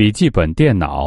笔记本电脑。